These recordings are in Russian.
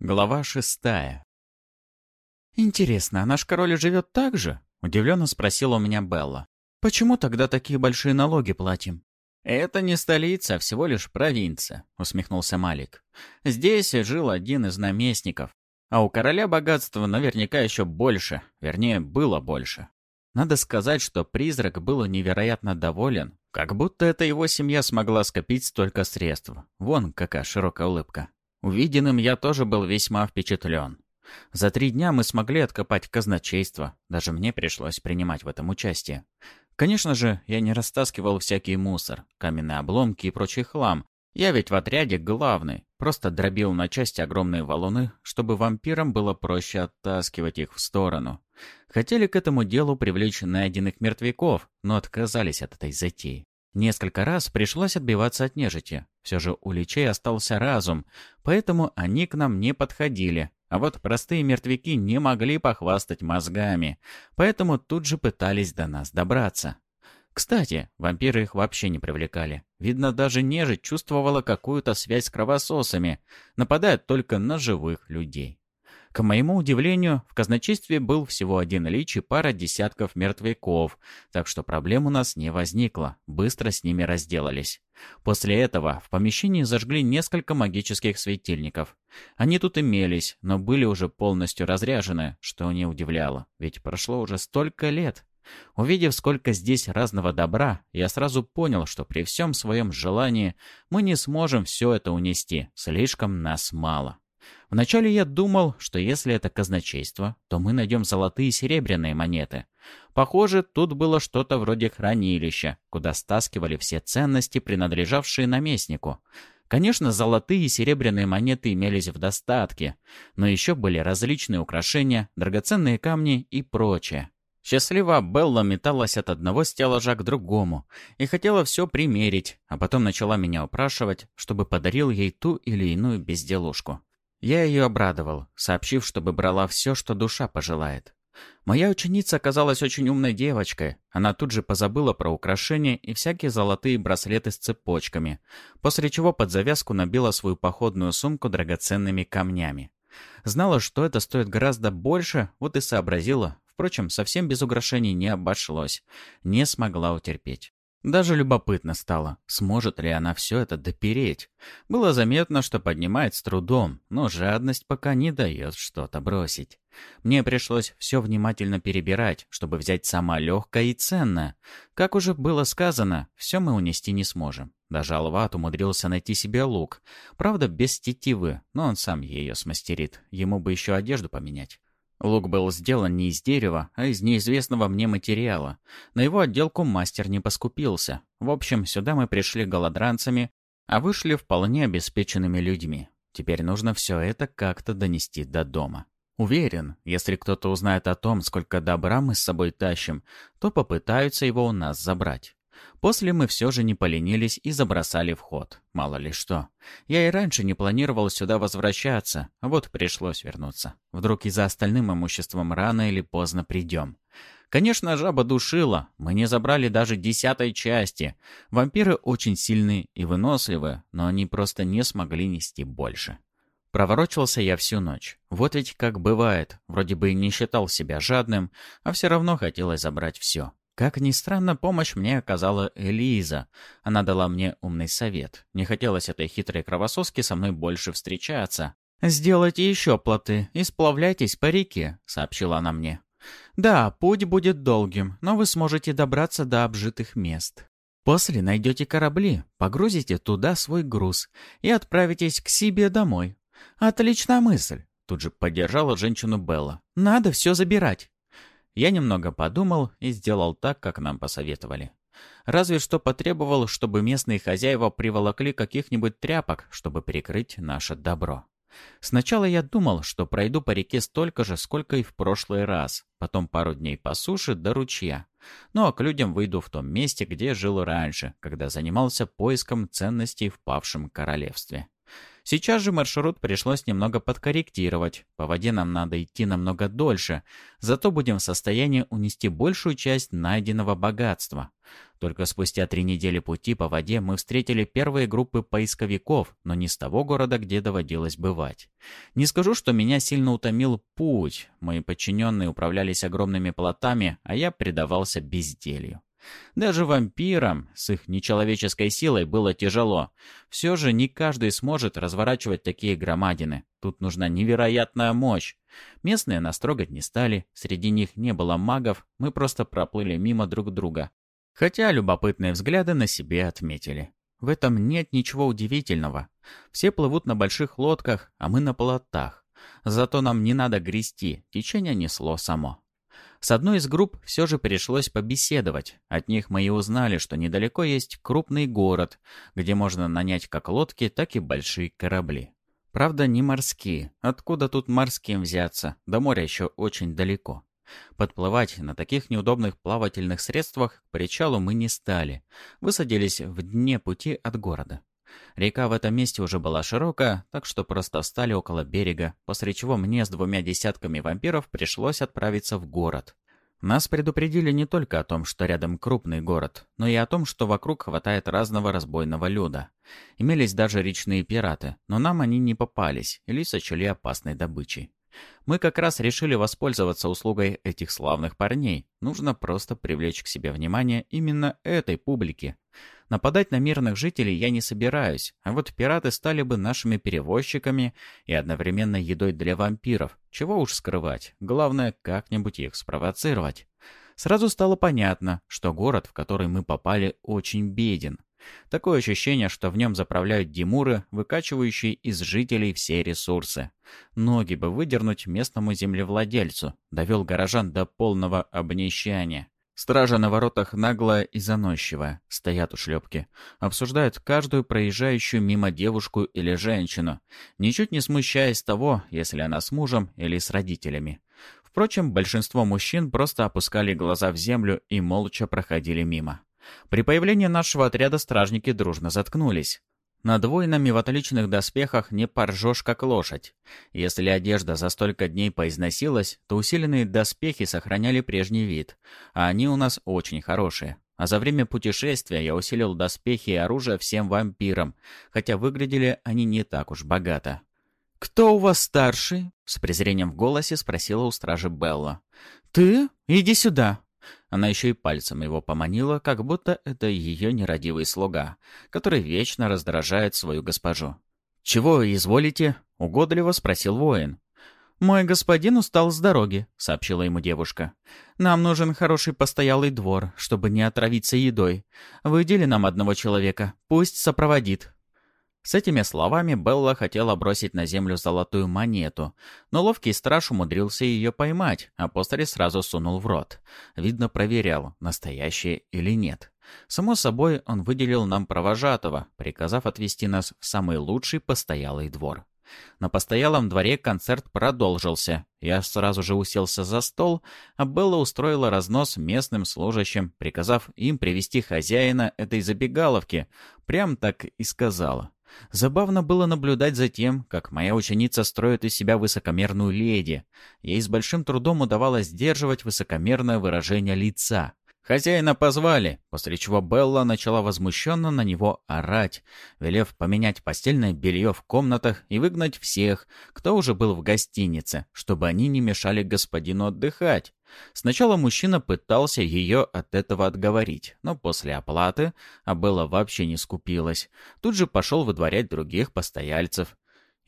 Глава шестая. «Интересно, а наш король живет так же?» — удивленно спросила у меня Белла. «Почему тогда такие большие налоги платим?» «Это не столица, а всего лишь провинция», — усмехнулся Малик. «Здесь жил один из наместников, а у короля богатства наверняка еще больше, вернее, было больше. Надо сказать, что призрак был невероятно доволен, как будто эта его семья смогла скопить столько средств. Вон какая широкая улыбка. Увиденным я тоже был весьма впечатлен. За три дня мы смогли откопать казначейство. Даже мне пришлось принимать в этом участие. Конечно же, я не растаскивал всякий мусор, каменные обломки и прочий хлам. Я ведь в отряде главный. Просто дробил на части огромные валуны, чтобы вампирам было проще оттаскивать их в сторону. Хотели к этому делу привлечь найденных мертвяков, но отказались от этой затеи. Несколько раз пришлось отбиваться от нежити. Все же у личей остался разум, поэтому они к нам не подходили. А вот простые мертвяки не могли похвастать мозгами, поэтому тут же пытались до нас добраться. Кстати, вампиры их вообще не привлекали. Видно, даже нежить чувствовала какую-то связь с кровососами, нападают только на живых людей. К моему удивлению, в казначействе был всего один лич и пара десятков мертвяков, так что проблем у нас не возникло, быстро с ними разделались. После этого в помещении зажгли несколько магических светильников. Они тут имелись, но были уже полностью разряжены, что не удивляло, ведь прошло уже столько лет. Увидев, сколько здесь разного добра, я сразу понял, что при всем своем желании мы не сможем все это унести, слишком нас мало. Вначале я думал, что если это казначейство, то мы найдем золотые и серебряные монеты. Похоже, тут было что-то вроде хранилища, куда стаскивали все ценности, принадлежавшие наместнику. Конечно, золотые и серебряные монеты имелись в достатке, но еще были различные украшения, драгоценные камни и прочее. Счастливо Белла металась от одного стеллажа к другому и хотела все примерить, а потом начала меня упрашивать, чтобы подарил ей ту или иную безделушку. Я ее обрадовал, сообщив, чтобы брала все, что душа пожелает. Моя ученица оказалась очень умной девочкой. Она тут же позабыла про украшения и всякие золотые браслеты с цепочками, после чего под завязку набила свою походную сумку драгоценными камнями. Знала, что это стоит гораздо больше, вот и сообразила. Впрочем, совсем без украшений не обошлось. Не смогла утерпеть. Даже любопытно стало, сможет ли она все это допереть. Было заметно, что поднимает с трудом, но жадность пока не дает что-то бросить. Мне пришлось все внимательно перебирать, чтобы взять сама легкое и ценное. Как уже было сказано, все мы унести не сможем. Даже Алват умудрился найти себе лук. Правда, без тетивы, но он сам ее смастерит. Ему бы еще одежду поменять. Лук был сделан не из дерева, а из неизвестного мне материала. На его отделку мастер не поскупился. В общем, сюда мы пришли голодранцами, а вышли вполне обеспеченными людьми. Теперь нужно все это как-то донести до дома. Уверен, если кто-то узнает о том, сколько добра мы с собой тащим, то попытаются его у нас забрать. После мы все же не поленились и забросали в ход. Мало ли что. Я и раньше не планировал сюда возвращаться, а вот пришлось вернуться. Вдруг и за остальным имуществом рано или поздно придем. Конечно, жаба душила, мы не забрали даже десятой части. Вампиры очень сильные и выносливые, но они просто не смогли нести больше. Проворочился я всю ночь. Вот ведь как бывает, вроде бы и не считал себя жадным, а все равно хотелось забрать все. Как ни странно, помощь мне оказала Элиза. Она дала мне умный совет. Не хотелось этой хитрой кровососке со мной больше встречаться. «Сделайте еще плоты и сплавляйтесь по реке», — сообщила она мне. «Да, путь будет долгим, но вы сможете добраться до обжитых мест. После найдете корабли, погрузите туда свой груз и отправитесь к себе домой. Отличная мысль», — тут же поддержала женщину Белла. «Надо все забирать». Я немного подумал и сделал так, как нам посоветовали. Разве что потребовал, чтобы местные хозяева приволокли каких-нибудь тряпок, чтобы перекрыть наше добро. Сначала я думал, что пройду по реке столько же, сколько и в прошлый раз, потом пару дней по суше до ручья. Ну а к людям выйду в том месте, где жил раньше, когда занимался поиском ценностей в павшем королевстве. Сейчас же маршрут пришлось немного подкорректировать. По воде нам надо идти намного дольше, зато будем в состоянии унести большую часть найденного богатства. Только спустя три недели пути по воде мы встретили первые группы поисковиков, но не с того города, где доводилось бывать. Не скажу, что меня сильно утомил путь. Мои подчиненные управлялись огромными плотами, а я предавался безделью. Даже вампирам с их нечеловеческой силой было тяжело. Все же не каждый сможет разворачивать такие громадины. Тут нужна невероятная мощь. Местные нас трогать не стали, среди них не было магов, мы просто проплыли мимо друг друга. Хотя любопытные взгляды на себе отметили. В этом нет ничего удивительного. Все плывут на больших лодках, а мы на плотах. Зато нам не надо грести, течение несло само. С одной из групп все же пришлось побеседовать. От них мы и узнали, что недалеко есть крупный город, где можно нанять как лодки, так и большие корабли. Правда, не морские. Откуда тут морским взяться? До моря еще очень далеко. Подплывать на таких неудобных плавательных средствах к причалу мы не стали. Высадились в дне пути от города. Река в этом месте уже была широкая, так что просто встали около берега, после чего мне с двумя десятками вампиров пришлось отправиться в город. Нас предупредили не только о том, что рядом крупный город, но и о том, что вокруг хватает разного разбойного люда. Имелись даже речные пираты, но нам они не попались или сочли опасной добычей. Мы как раз решили воспользоваться услугой этих славных парней. Нужно просто привлечь к себе внимание именно этой публики. Нападать на мирных жителей я не собираюсь, а вот пираты стали бы нашими перевозчиками и одновременно едой для вампиров. Чего уж скрывать, главное как-нибудь их спровоцировать. Сразу стало понятно, что город, в который мы попали, очень беден. Такое ощущение, что в нем заправляют демуры, выкачивающие из жителей все ресурсы. Ноги бы выдернуть местному землевладельцу, довел горожан до полного обнищания. Стража на воротах наглая и заносчивая, стоят у шлепки, обсуждают каждую проезжающую мимо девушку или женщину, ничуть не смущаясь того, если она с мужем или с родителями. Впрочем, большинство мужчин просто опускали глаза в землю и молча проходили мимо. При появлении нашего отряда стражники дружно заткнулись. Над воинами в отличных доспехах не поржешь, как лошадь. Если одежда за столько дней поизносилась, то усиленные доспехи сохраняли прежний вид, а они у нас очень хорошие. А за время путешествия я усилил доспехи и оружие всем вампирам, хотя выглядели они не так уж богато. «Кто у вас старший?» — с презрением в голосе спросила у стражи Белла. «Ты? Иди сюда!» Она еще и пальцем его поманила, как будто это ее нерадивый слуга, который вечно раздражает свою госпожу. «Чего изволите?» — угодливо спросил воин. «Мой господин устал с дороги», — сообщила ему девушка. «Нам нужен хороший постоялый двор, чтобы не отравиться едой. Выдели нам одного человека, пусть сопроводит». С этими словами Белла хотела бросить на землю золотую монету, но ловкий страж умудрился ее поймать, а после сразу сунул в рот. Видно, проверял, настоящее или нет. Само собой, он выделил нам провожатого, приказав отвезти нас в самый лучший постоялый двор. На постоялом дворе концерт продолжился. Я сразу же уселся за стол, а Белла устроила разнос местным служащим, приказав им привести хозяина этой забегаловки. Прям так и сказала. Забавно было наблюдать за тем, как моя ученица строит из себя высокомерную леди. Ей с большим трудом удавалось сдерживать высокомерное выражение лица. Хозяина позвали, после чего Белла начала возмущенно на него орать, велев поменять постельное белье в комнатах и выгнать всех, кто уже был в гостинице, чтобы они не мешали господину отдыхать. Сначала мужчина пытался ее от этого отговорить, но после оплаты, а Белла вообще не скупилась, тут же пошел выдворять других постояльцев.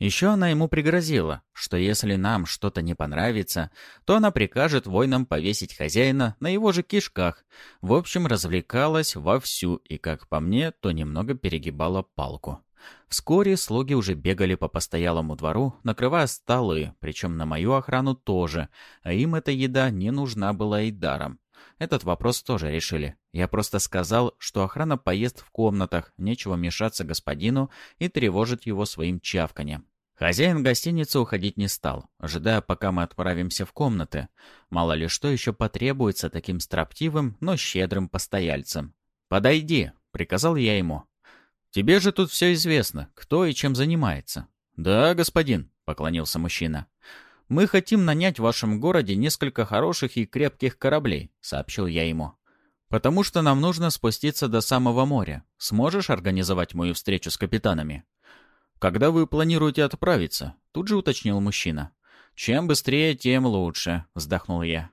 Еще она ему пригрозила, что если нам что-то не понравится, то она прикажет воинам повесить хозяина на его же кишках. В общем, развлекалась вовсю и, как по мне, то немного перегибала палку. Вскоре слуги уже бегали по постоялому двору, накрывая столы, причем на мою охрану тоже, а им эта еда не нужна была и даром. Этот вопрос тоже решили. Я просто сказал, что охрана поест в комнатах, нечего мешаться господину и тревожить его своим чавканием. Хозяин гостиницы уходить не стал, ожидая, пока мы отправимся в комнаты. Мало ли что еще потребуется таким строптивым, но щедрым постояльцам. «Подойди», — приказал я ему. Тебе же тут все известно, кто и чем занимается». «Да, господин», — поклонился мужчина. «Мы хотим нанять в вашем городе несколько хороших и крепких кораблей», — сообщил я ему. «Потому что нам нужно спуститься до самого моря. Сможешь организовать мою встречу с капитанами?» «Когда вы планируете отправиться?» — тут же уточнил мужчина. «Чем быстрее, тем лучше», — вздохнул я.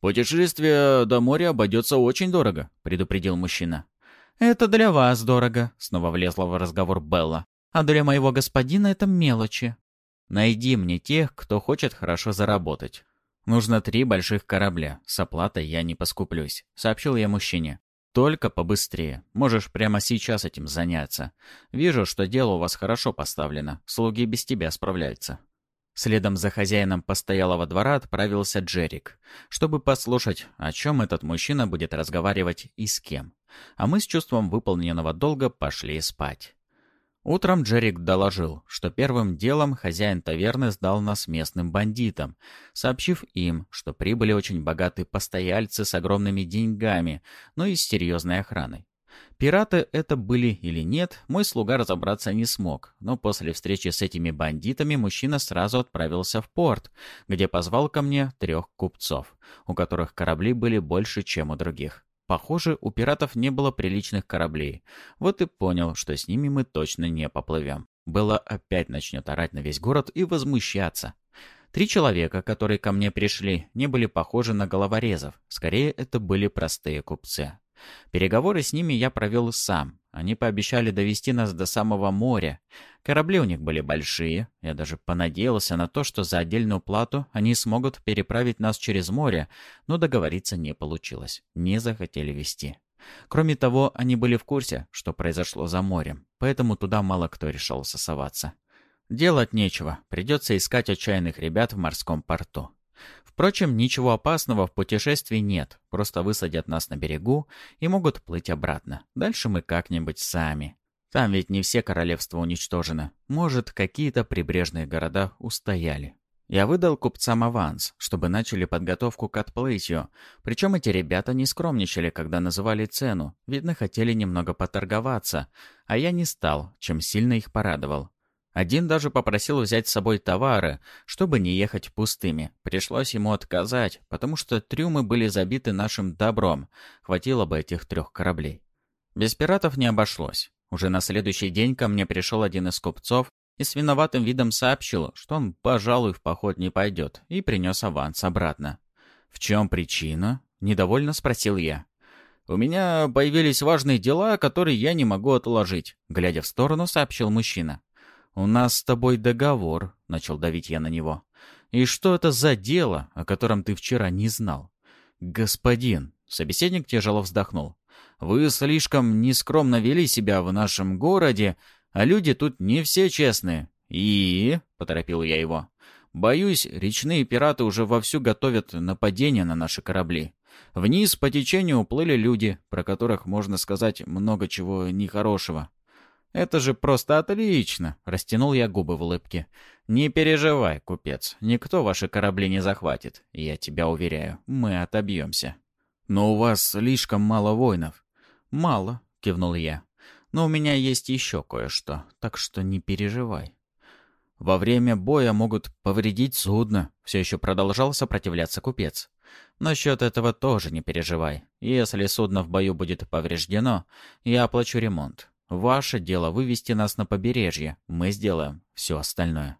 «Путешествие до моря обойдется очень дорого», — предупредил мужчина. «Это для вас дорого», — снова влезла в разговор Белла. «А для моего господина это мелочи». Найди мне тех, кто хочет хорошо заработать. Нужно три больших корабля. С оплатой я не поскуплюсь», — сообщил я мужчине. «Только побыстрее. Можешь прямо сейчас этим заняться. Вижу, что дело у вас хорошо поставлено. Слуги без тебя справляются». Следом за хозяином постоялого двора отправился Джерик, чтобы послушать, о чем этот мужчина будет разговаривать и с кем. А мы с чувством выполненного долга пошли спать. Утром Джерик доложил, что первым делом хозяин таверны сдал нас местным бандитам, сообщив им, что прибыли очень богатые постояльцы с огромными деньгами, но и с серьезной охраной. Пираты это были или нет, мой слуга разобраться не смог, но после встречи с этими бандитами мужчина сразу отправился в порт, где позвал ко мне трех купцов, у которых корабли были больше, чем у других. Похоже, у пиратов не было приличных кораблей. Вот и понял, что с ними мы точно не поплывем. Было опять начнет орать на весь город и возмущаться. Три человека, которые ко мне пришли, не были похожи на головорезов. Скорее, это были простые купцы. Переговоры с ними я провел сам. Они пообещали довести нас до самого моря. Корабли у них были большие. Я даже понадеялся на то, что за отдельную плату они смогут переправить нас через море, но договориться не получилось. Не захотели вести. Кроме того, они были в курсе, что произошло за морем, поэтому туда мало кто решался соваться. Делать нечего, придется искать отчаянных ребят в морском порту. Впрочем, ничего опасного в путешествии нет. Просто высадят нас на берегу и могут плыть обратно. Дальше мы как-нибудь сами. Там ведь не все королевства уничтожены. Может, какие-то прибрежные города устояли. Я выдал купцам аванс, чтобы начали подготовку к отплытию. Причем эти ребята не скромничали, когда называли цену. Видно, хотели немного поторговаться. А я не стал, чем сильно их порадовал. Один даже попросил взять с собой товары, чтобы не ехать пустыми. Пришлось ему отказать, потому что трюмы были забиты нашим добром. Хватило бы этих трех кораблей. Без пиратов не обошлось. Уже на следующий день ко мне пришел один из купцов и с виноватым видом сообщил, что он, пожалуй, в поход не пойдет, и принес аванс обратно. «В чем причина?» — недовольно спросил я. «У меня появились важные дела, которые я не могу отложить», — глядя в сторону, сообщил мужчина. «У нас с тобой договор», — начал давить я на него. «И что это за дело, о котором ты вчера не знал?» «Господин», — собеседник тяжело вздохнул, — «вы слишком нескромно вели себя в нашем городе, а люди тут не все честные». «И?» — поторопил я его. «Боюсь, речные пираты уже вовсю готовят нападение на наши корабли. Вниз по течению уплыли люди, про которых можно сказать много чего нехорошего. «Это же просто отлично!» — растянул я губы в улыбке. «Не переживай, купец, никто ваши корабли не захватит. Я тебя уверяю, мы отобьемся». «Но у вас слишком мало воинов». «Мало», — кивнул я. «Но у меня есть еще кое-что, так что не переживай». «Во время боя могут повредить судно», — все еще продолжал сопротивляться купец. «Насчет этого тоже не переживай. Если судно в бою будет повреждено, я оплачу ремонт. Ваше дело вывести нас на побережье. Мы сделаем все остальное.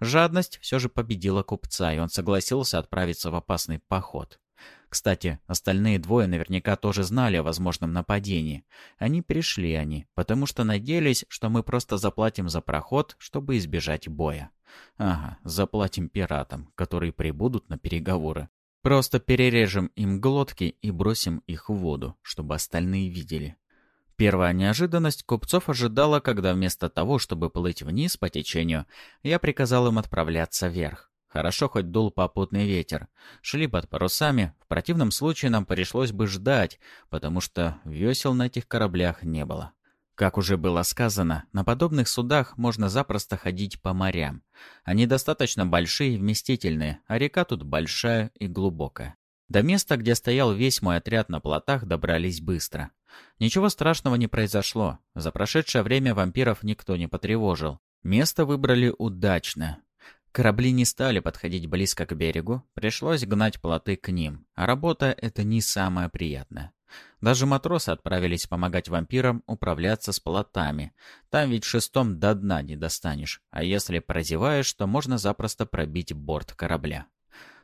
Жадность все же победила купца, и он согласился отправиться в опасный поход. Кстати, остальные двое наверняка тоже знали о возможном нападении. Они пришли они, потому что надеялись, что мы просто заплатим за проход, чтобы избежать боя. Ага, заплатим пиратам, которые прибудут на переговоры. Просто перережем им глотки и бросим их в воду, чтобы остальные видели. Первая неожиданность купцов ожидала, когда вместо того, чтобы плыть вниз по течению, я приказал им отправляться вверх. Хорошо хоть дул попутный ветер. Шли под парусами, в противном случае нам пришлось бы ждать, потому что весел на этих кораблях не было. Как уже было сказано, на подобных судах можно запросто ходить по морям. Они достаточно большие и вместительные, а река тут большая и глубокая. До места, где стоял весь мой отряд на плотах, добрались быстро. Ничего страшного не произошло. За прошедшее время вампиров никто не потревожил. Место выбрали удачно. Корабли не стали подходить близко к берегу, пришлось гнать плоты к ним, а работа это не самая приятная. Даже матросы отправились помогать вампирам управляться с плотами. Там ведь шестом до дна не достанешь, а если прозеваешь, то можно запросто пробить борт корабля.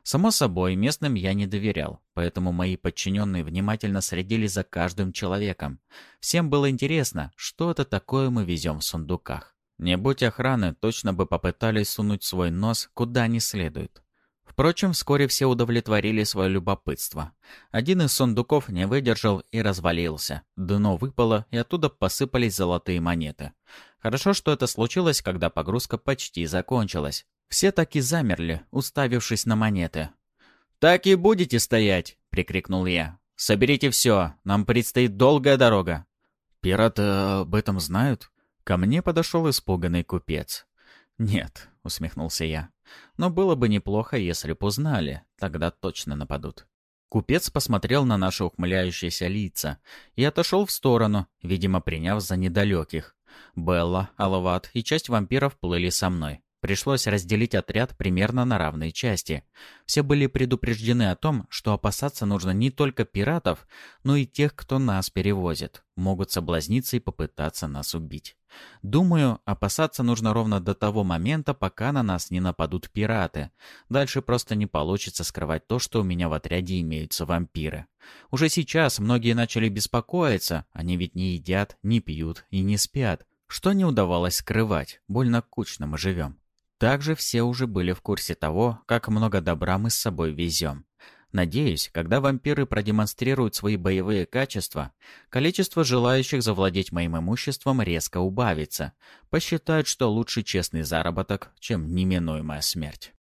Само собой, местным я не доверял, поэтому мои подчиненные внимательно следили за каждым человеком. Всем было интересно, что это такое мы везем в сундуках. Не будь охраны, точно бы попытались сунуть свой нос куда не следует. Впрочем, вскоре все удовлетворили свое любопытство. Один из сундуков не выдержал и развалился. Дно выпало, и оттуда посыпались золотые монеты. Хорошо, что это случилось, когда погрузка почти закончилась. Все так и замерли, уставившись на монеты. «Так и будете стоять!» — прикрикнул я. «Соберите все, нам предстоит долгая дорога». «Пираты об этом знают?» Ко мне подошел испуганный купец. «Нет», — усмехнулся я. «Но было бы неплохо, если б узнали. Тогда точно нападут». Купец посмотрел на наши ухмыляющиеся лица и отошел в сторону, видимо, приняв за недалеких. Белла, Алават и часть вампиров плыли со мной. Пришлось разделить отряд примерно на равные части. Все были предупреждены о том, что опасаться нужно не только пиратов, но и тех, кто нас перевозит. Могут соблазниться и попытаться нас убить. Думаю, опасаться нужно ровно до того момента, пока на нас не нападут пираты. Дальше просто не получится скрывать то, что у меня в отряде имеются вампиры. Уже сейчас многие начали беспокоиться, они ведь не едят, не пьют и не спят. Что не удавалось скрывать, больно кучно мы живем. Также все уже были в курсе того, как много добра мы с собой везем. Надеюсь, когда вампиры продемонстрируют свои боевые качества, количество желающих завладеть моим имуществом резко убавится. Посчитают, что лучше честный заработок, чем неминуемая смерть.